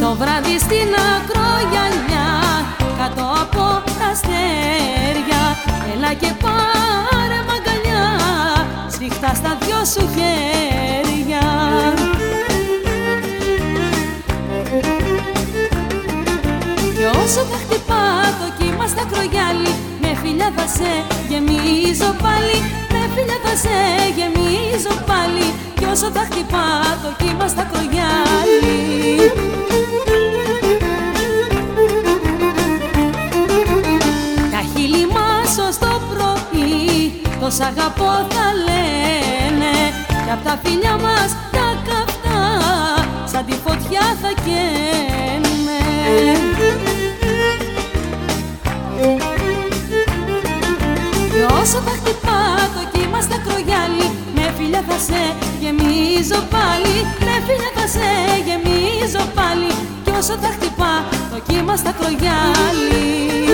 Το βράδυ στην ακρογιαλιά κάτω από τα αστέρια Έλα και πάρε μαγκαλιά σφιχτά στα δυο σου χέρια. Κι όσο θα θα σε γεμίζω πάλι. Με φιλιά θα σε γεμίζω πάλι. Κι όσο θα χτυπά το κύμα στα κρογιάλι Τα χείλη μας ως το πρωί το σ' αγαπώ θα λένε. Κι απ' τα φιλιά μας τα καυτά σαν τη φωτιά θα καίνε όσο θα χτυπά το κύμα στα κρογιάλι Με φιλιά θα σε γεμίζω πάλι. Με φιλιά θα σε γεμίζω πάλι. Κι όσο θα χτυπά το κύμα στα κρογιάλι